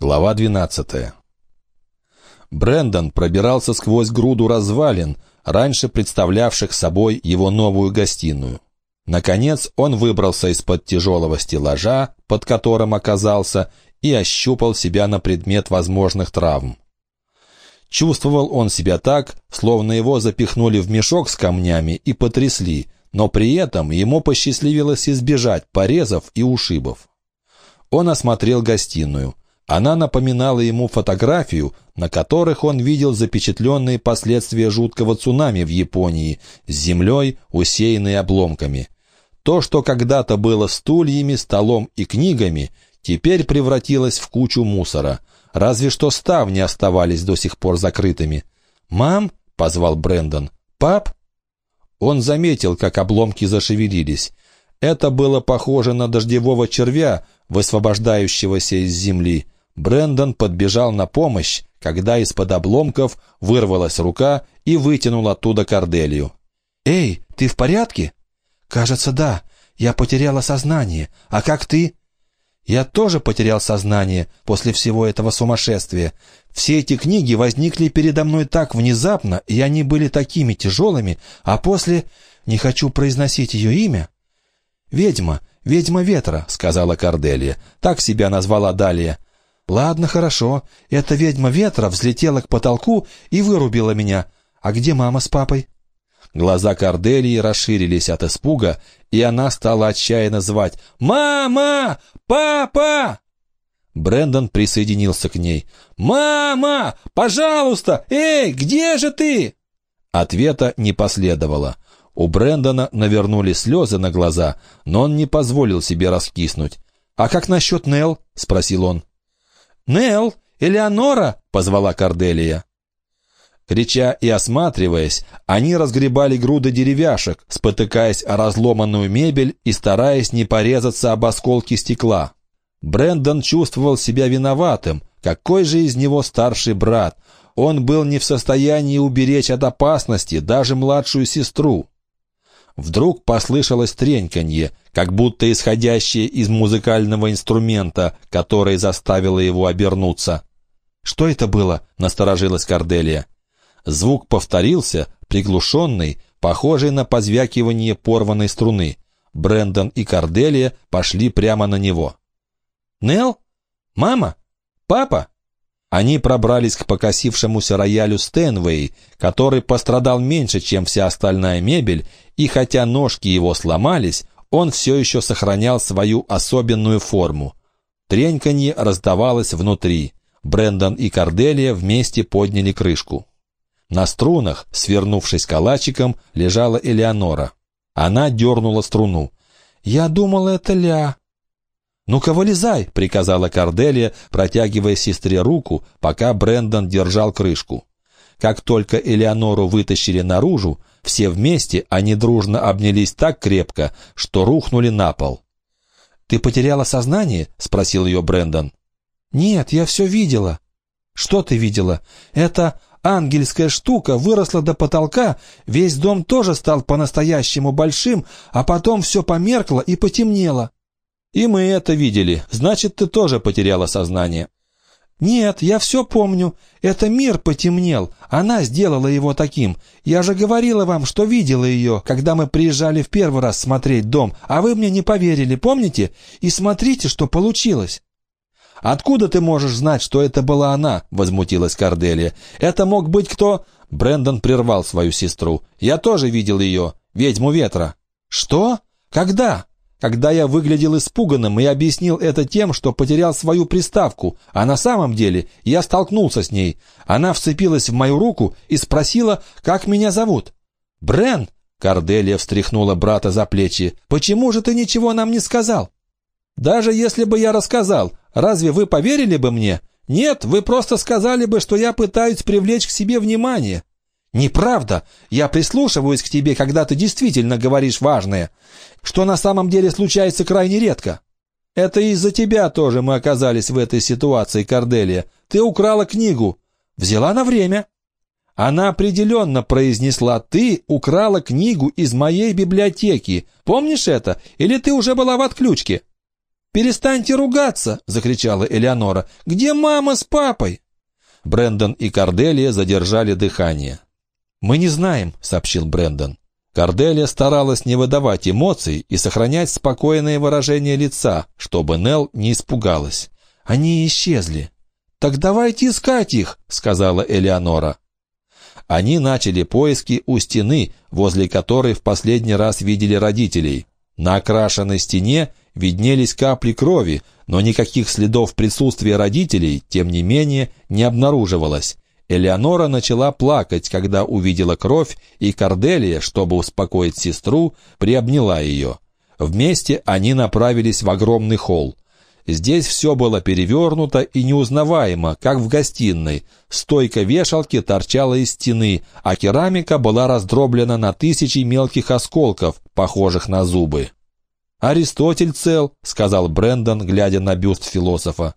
Глава 12. Брендон пробирался сквозь груду развалин, раньше представлявших собой его новую гостиную. Наконец он выбрался из-под тяжелого стеллажа, под которым оказался, и ощупал себя на предмет возможных травм. Чувствовал он себя так, словно его запихнули в мешок с камнями и потрясли, но при этом ему посчастливилось избежать порезов и ушибов. Он осмотрел гостиную. Она напоминала ему фотографию, на которых он видел запечатленные последствия жуткого цунами в Японии с землей, усеянной обломками. То, что когда-то было стульями, столом и книгами, теперь превратилось в кучу мусора. Разве что ставни оставались до сих пор закрытыми. «Мам?» — позвал Брендон. «Пап?» Он заметил, как обломки зашевелились. Это было похоже на дождевого червя, высвобождающегося из земли. Брендон подбежал на помощь, когда из-под обломков вырвалась рука и вытянул оттуда Корделию. «Эй, ты в порядке?» «Кажется, да. Я потеряла сознание. А как ты?» «Я тоже потерял сознание после всего этого сумасшествия. Все эти книги возникли передо мной так внезапно, и они были такими тяжелыми, а после... Не хочу произносить ее имя». «Ведьма, ведьма ветра», — сказала Корделия. Так себя назвала Далия. «Ладно, хорошо. Эта ведьма ветра взлетела к потолку и вырубила меня. А где мама с папой?» Глаза Корделии расширились от испуга, и она стала отчаянно звать «Мама! Папа!» Брендон присоединился к ней. «Мама! Пожалуйста! Эй, где же ты?» Ответа не последовало. У Брэндона навернули слезы на глаза, но он не позволил себе раскиснуть. «А как насчет Нелл?» — спросил он. «Нелл! Элеонора!» — позвала Корделия. Крича и осматриваясь, они разгребали груды деревяшек, спотыкаясь о разломанную мебель и стараясь не порезаться об осколки стекла. Брендон чувствовал себя виноватым. Какой же из него старший брат? Он был не в состоянии уберечь от опасности даже младшую сестру. Вдруг послышалось треньканье, как будто исходящее из музыкального инструмента, которое заставило его обернуться. «Что это было?» — насторожилась Корделия. Звук повторился, приглушенный, похожий на позвякивание порванной струны. Брендон и Корделия пошли прямо на него. «Нелл? Мама? Папа?» Они пробрались к покосившемуся роялю Стэнвей, который пострадал меньше, чем вся остальная мебель, и хотя ножки его сломались, он все еще сохранял свою особенную форму. Треньканье раздавалось внутри. Брендон и Корделия вместе подняли крышку. На струнах, свернувшись калачиком, лежала Элеонора. Она дернула струну. «Я думала, это ля». «Ну-ка, вылезай!» — приказала Корделия, протягивая сестре руку, пока Брендон держал крышку. Как только Элеонору вытащили наружу, все вместе они дружно обнялись так крепко, что рухнули на пол. «Ты потеряла сознание?» — спросил ее Брендон. «Нет, я все видела». «Что ты видела? Это ангельская штука выросла до потолка, весь дом тоже стал по-настоящему большим, а потом все померкло и потемнело. И мы это видели, значит, ты тоже потеряла сознание. «Нет, я все помню. Это мир потемнел. Она сделала его таким. Я же говорила вам, что видела ее, когда мы приезжали в первый раз смотреть дом, а вы мне не поверили, помните? И смотрите, что получилось». «Откуда ты можешь знать, что это была она?» — возмутилась Корделия. «Это мог быть кто...» Брендон прервал свою сестру. «Я тоже видел ее, ведьму ветра». «Что? Когда?» «Когда я выглядел испуганным и объяснил это тем, что потерял свою приставку, а на самом деле я столкнулся с ней. Она вцепилась в мою руку и спросила, как меня зовут». «Брен!» — Корделия встряхнула брата за плечи. «Почему же ты ничего нам не сказал?» «Даже если бы я рассказал, Разве вы поверили бы мне? Нет, вы просто сказали бы, что я пытаюсь привлечь к себе внимание. Неправда. Я прислушиваюсь к тебе, когда ты действительно говоришь важное, что на самом деле случается крайне редко. Это из-за тебя тоже мы оказались в этой ситуации, Корделия. Ты украла книгу. Взяла на время. Она определенно произнесла «Ты украла книгу из моей библиотеки». Помнишь это? Или ты уже была в отключке?» «Перестаньте ругаться!» — закричала Элеонора. «Где мама с папой?» Брендон и Корделия задержали дыхание. «Мы не знаем», — сообщил Брендон. Корделия старалась не выдавать эмоций и сохранять спокойное выражение лица, чтобы Нелл не испугалась. «Они исчезли». «Так давайте искать их», — сказала Элеонора. Они начали поиски у стены, возле которой в последний раз видели родителей. На окрашенной стене виднелись капли крови, но никаких следов присутствия родителей, тем не менее, не обнаруживалось. Элеонора начала плакать, когда увидела кровь, и Корделия, чтобы успокоить сестру, приобняла ее. Вместе они направились в огромный холл. Здесь все было перевернуто и неузнаваемо, как в гостиной. Стойка вешалки торчала из стены, а керамика была раздроблена на тысячи мелких осколков, похожих на зубы. «Аристотель цел», — сказал Брендон, глядя на бюст философа.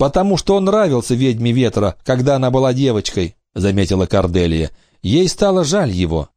«Потому что он нравился ведьме ветра, когда она была девочкой», — заметила Корделия. «Ей стало жаль его».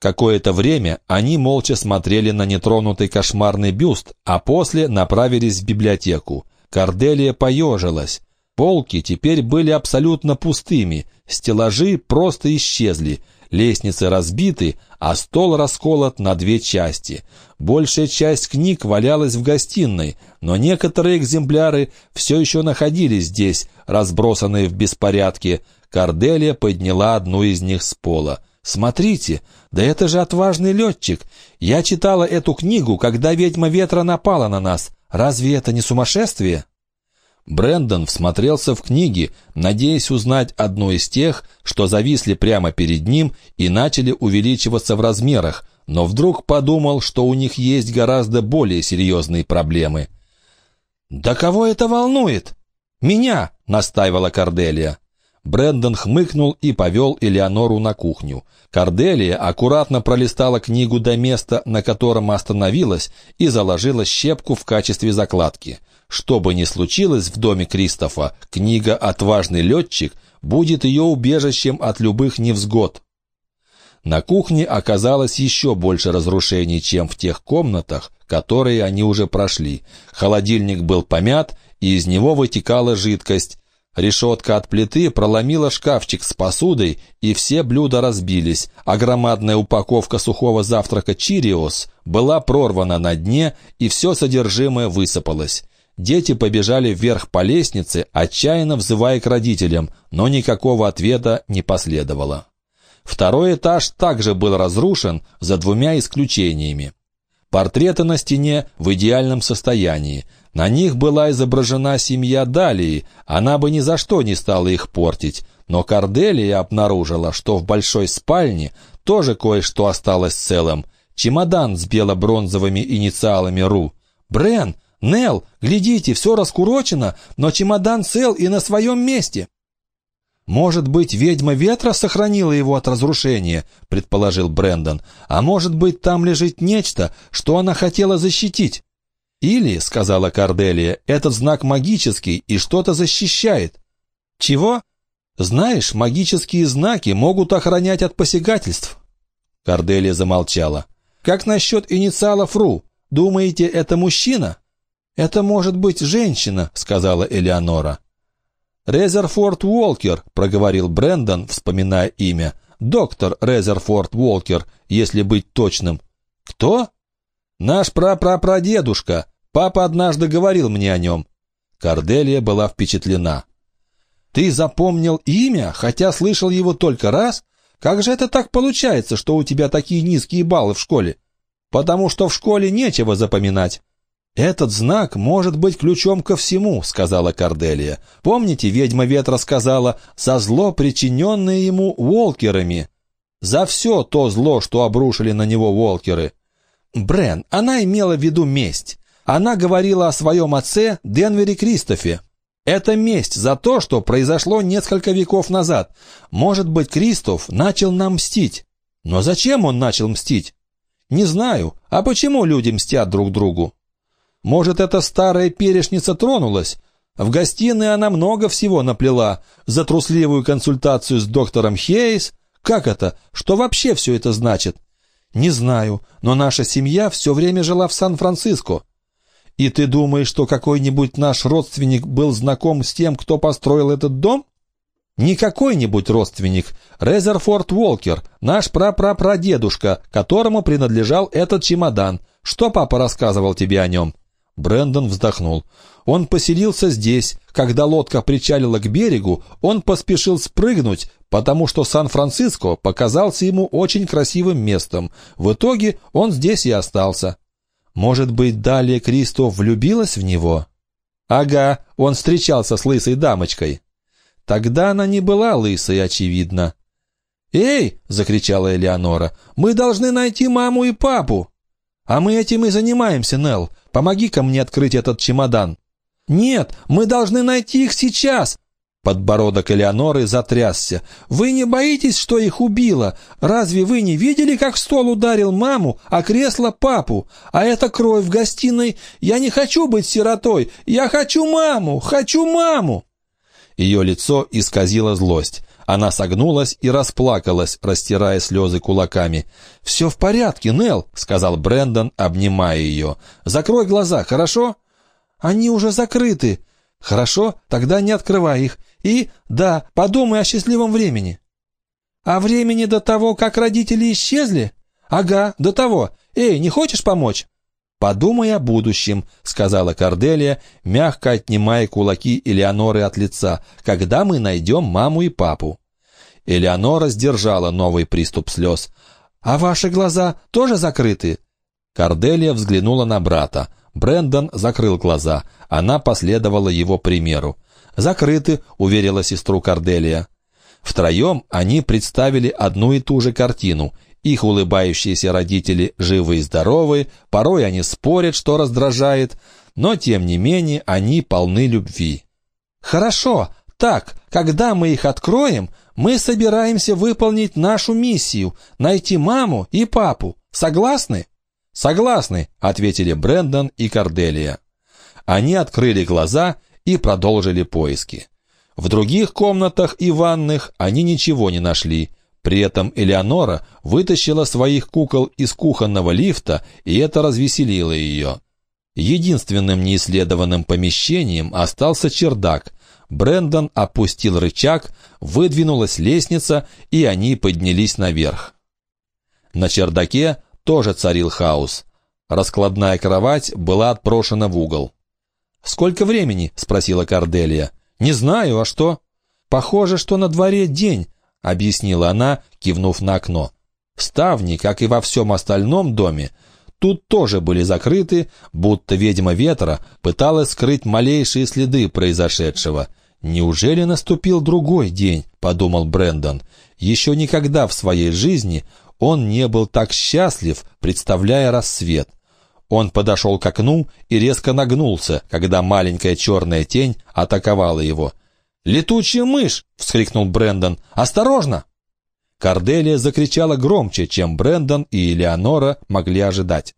Какое-то время они молча смотрели на нетронутый кошмарный бюст, а после направились в библиотеку. Корделия поежилась. Полки теперь были абсолютно пустыми, стеллажи просто исчезли, лестницы разбиты, а стол расколот на две части. Большая часть книг валялась в гостиной, но некоторые экземпляры все еще находились здесь, разбросанные в беспорядке. Корделия подняла одну из них с пола. «Смотрите, да это же отважный летчик! Я читала эту книгу, когда ведьма ветра напала на нас. Разве это не сумасшествие?» Брендон всмотрелся в книги, надеясь узнать одну из тех, что зависли прямо перед ним и начали увеличиваться в размерах, но вдруг подумал, что у них есть гораздо более серьезные проблемы. «Да кого это волнует?» «Меня!» — настаивала Корделия. Брендон хмыкнул и повел Элеонору на кухню. Корделия аккуратно пролистала книгу до места, на котором остановилась, и заложила щепку в качестве закладки. Что бы ни случилось в доме Кристофа, книга «Отважный летчик» будет ее убежищем от любых невзгод. На кухне оказалось еще больше разрушений, чем в тех комнатах, которые они уже прошли. Холодильник был помят, и из него вытекала жидкость. Решетка от плиты проломила шкафчик с посудой, и все блюда разбились, а громадная упаковка сухого завтрака «Чириос» была прорвана на дне, и все содержимое высыпалось. Дети побежали вверх по лестнице, отчаянно взывая к родителям, но никакого ответа не последовало. Второй этаж также был разрушен, за двумя исключениями. Портреты на стене в идеальном состоянии. На них была изображена семья Далии, она бы ни за что не стала их портить, но Корделия обнаружила, что в большой спальне тоже кое-что осталось целым. Чемодан с бело-бронзовыми инициалами «РУ». «Брен!» «Нелл, глядите, все раскурочено, но чемодан цел и на своем месте». «Может быть, ведьма ветра сохранила его от разрушения», — предположил Брендон. «А может быть, там лежит нечто, что она хотела защитить?» «Или, — сказала Корделия, — этот знак магический и что-то защищает». «Чего?» «Знаешь, магические знаки могут охранять от посягательств». Корделия замолчала. «Как насчет инициалов РУ? Думаете, это мужчина?» «Это может быть женщина», — сказала Элеонора. «Резерфорд Уолкер», — проговорил Брендон, вспоминая имя. «Доктор Резерфорд Уолкер, если быть точным». «Кто?» «Наш прапрапрадедушка. Папа однажды говорил мне о нем». Корделия была впечатлена. «Ты запомнил имя, хотя слышал его только раз? Как же это так получается, что у тебя такие низкие баллы в школе?» «Потому что в школе нечего запоминать. «Этот знак может быть ключом ко всему», — сказала Корделия. «Помните, ведьма ветра сказала, за зло, причиненное ему волкерами?» «За все то зло, что обрушили на него волкеры». «Брен, она имела в виду месть. Она говорила о своем отце Денвере Кристофе. Это месть за то, что произошло несколько веков назад. Может быть, Кристоф начал нам мстить. Но зачем он начал мстить? Не знаю. А почему люди мстят друг другу? Может, эта старая перешница тронулась? В гостиной она много всего наплела. За трусливую консультацию с доктором Хейс. Как это? Что вообще все это значит? Не знаю, но наша семья все время жила в Сан-Франциско. «И ты думаешь, что какой-нибудь наш родственник был знаком с тем, кто построил этот дом?» «Не какой-нибудь родственник. Резерфорд Уолкер, наш прапрапрадедушка, которому принадлежал этот чемодан. Что папа рассказывал тебе о нем?» Брэндон вздохнул. Он поселился здесь. Когда лодка причалила к берегу, он поспешил спрыгнуть, потому что Сан-Франциско показался ему очень красивым местом. В итоге он здесь и остался. Может быть, далее Кристо влюбилась в него? Ага, он встречался с лысой дамочкой. Тогда она не была лысой, очевидно. «Эй!» — закричала Элеонора. «Мы должны найти маму и папу!» «А мы этим и занимаемся, Нелл. Помоги-ка мне открыть этот чемодан». «Нет, мы должны найти их сейчас!» Подбородок Элеоноры затрясся. «Вы не боитесь, что их убило? Разве вы не видели, как стол ударил маму, а кресло папу? А это кровь в гостиной. Я не хочу быть сиротой. Я хочу маму! Хочу маму!» Ее лицо исказило злость. Она согнулась и расплакалась, растирая слезы кулаками. «Все в порядке, Нелл», — сказал Брэндон, обнимая ее. «Закрой глаза, хорошо?» «Они уже закрыты». «Хорошо, тогда не открывай их. И, да, подумай о счастливом времени». «О времени до того, как родители исчезли?» «Ага, до того. Эй, не хочешь помочь?» «Подумай о будущем», — сказала Корделия, мягко отнимая кулаки Элеоноры от лица, «когда мы найдем маму и папу». Элеонора сдержала новый приступ слез. «А ваши глаза тоже закрыты?» Корделия взглянула на брата. Брендон закрыл глаза. Она последовала его примеру. «Закрыты», — уверила сестру Корделия. Втроем они представили одну и ту же картину — их улыбающиеся родители живы и здоровы, порой они спорят, что раздражает, но тем не менее они полны любви. «Хорошо, так, когда мы их откроем, мы собираемся выполнить нашу миссию — найти маму и папу. Согласны?» «Согласны», — ответили Брэндон и Корделия. Они открыли глаза и продолжили поиски. В других комнатах и ванных они ничего не нашли, при этом Элеонора вытащила своих кукол из кухонного лифта, и это развеселило ее. Единственным неисследованным помещением остался чердак. Брендон опустил рычаг, выдвинулась лестница, и они поднялись наверх. На чердаке тоже царил хаос. Раскладная кровать была отброшена в угол. «Сколько времени?» — спросила Корделия. «Не знаю, а что?» «Похоже, что на дворе день. — объяснила она, кивнув на окно. Ставни, как и во всем остальном доме, тут тоже были закрыты, будто ведьма ветра пыталась скрыть малейшие следы произошедшего. «Неужели наступил другой день?» — подумал Брендон. Еще никогда в своей жизни он не был так счастлив, представляя рассвет. Он подошел к окну и резко нагнулся, когда маленькая черная тень атаковала его — «Летучая мышь!» — вскрикнул Брендон. «Осторожно!» Корделия закричала громче, чем Брендон и Элеонора могли ожидать.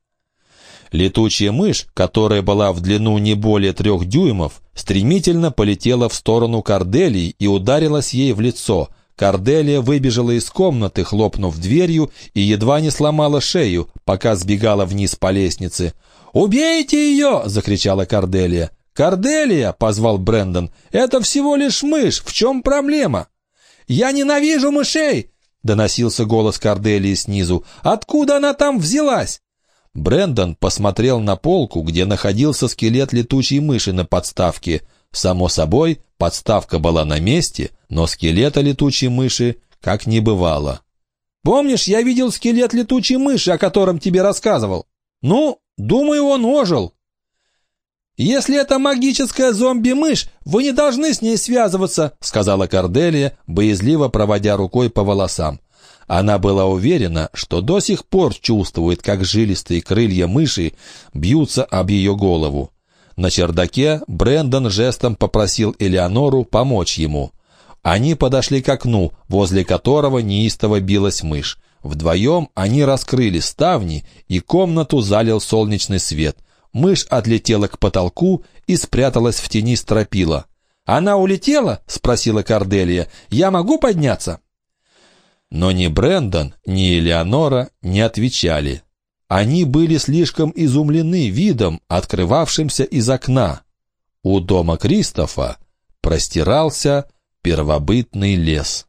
Летучая мышь, которая была в длину не более трех дюймов, стремительно полетела в сторону Корделии и ударилась ей в лицо. Корделия выбежала из комнаты, хлопнув дверью, и едва не сломала шею, пока сбегала вниз по лестнице. «Убейте ее!» — закричала Корделия. «Корделия!» — позвал Брендон. «Это всего лишь мышь. В чем проблема?» «Я ненавижу мышей!» — доносился голос Корделии снизу. «Откуда она там взялась?» Брендон посмотрел на полку, где находился скелет летучей мыши на подставке. Само собой, подставка была на месте, но скелета летучей мыши как не бывало. «Помнишь, я видел скелет летучей мыши, о котором тебе рассказывал? Ну, думаю, он ожил. «Если это магическая зомби-мышь, вы не должны с ней связываться», сказала Корделия, боязливо проводя рукой по волосам. Она была уверена, что до сих пор чувствует, как жилистые крылья мыши бьются об ее голову. На чердаке Брендон жестом попросил Элеонору помочь ему. Они подошли к окну, возле которого неистово билась мышь. Вдвоем они раскрыли ставни, и комнату залил солнечный свет — Мышь отлетела к потолку и спряталась в тени стропила. «Она улетела?» — спросила Корделия. «Я могу подняться?» Но ни Брендон, ни Элеонора не отвечали. они были слишком изумлены видом, открывавшимся из окна. У дома Кристофа простирался первобытный лес.